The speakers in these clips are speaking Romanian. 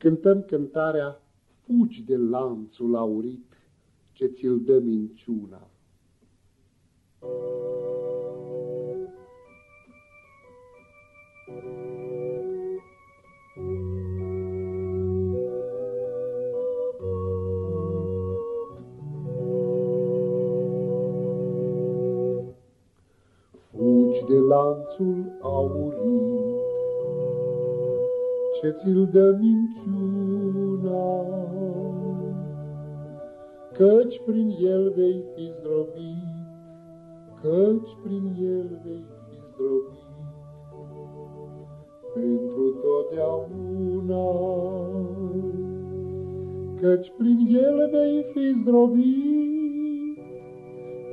cântăm cântarea Fugi de lanțul aurit ce ți-l dă minciuna. Fugi de lanțul aurit ce ți-l dă minciuna, Căci prin el vei fi zdrobit, Căci prin el vei fi zdrobit, Pentru totdeauna. Căci prin el vei fi zdrobit,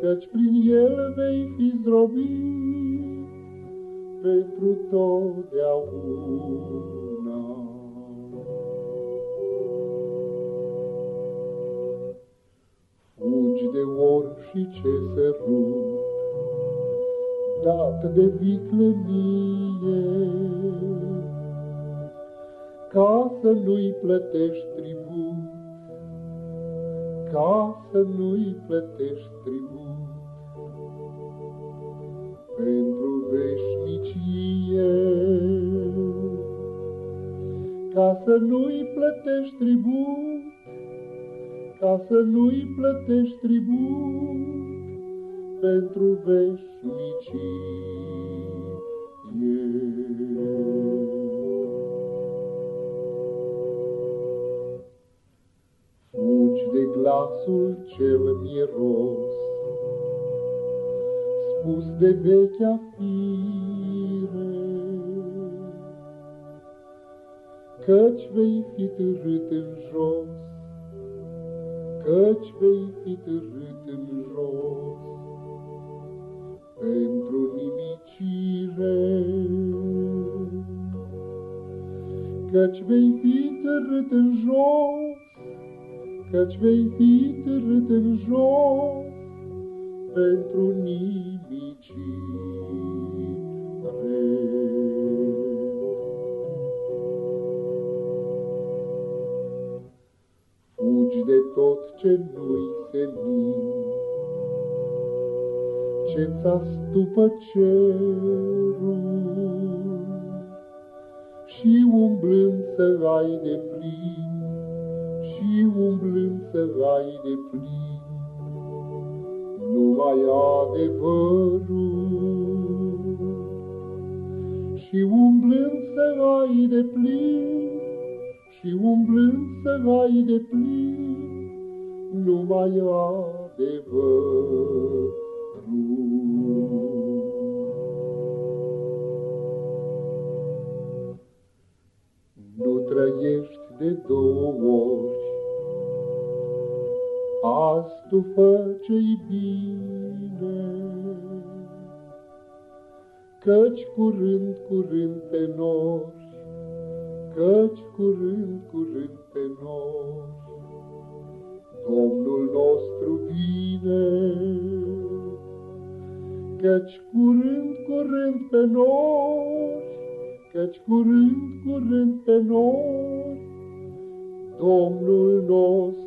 Căci prin el vei fi zdrobit, Pentru totdeauna. Or și ce sărut, dat de viclenie, ca să nu-i plătești tribut, ca să nu-i plătești tribut, pentru veșnicie, ca să nu-i plătești tribut, ca să nu-i plătești tribut pentru veșnicie. Fugi de glasul cel miros, spus de vechea fire, căci vei fi târât în jos, căci vei fi târât în jos pentru nimicire. Căci vei fi târât în jos, căci vei fi târât în jos pentru nimicire. Ce nu-i senin. Ce-ți astupă cerul și umblând să ai de plin, și umblând să ai de plin, numai adevărul. Și umblând să ai de plin, și umblând să ai de plin numai adevărul. Nu trăiești de două ori, azi tu fă ce-i bine, Căci curând, curând pe nori, căci curând, curând pe noși Domnul nostru vine. Căci curând, curând pe noi, căci curând, curând pe noi, Domnul nostru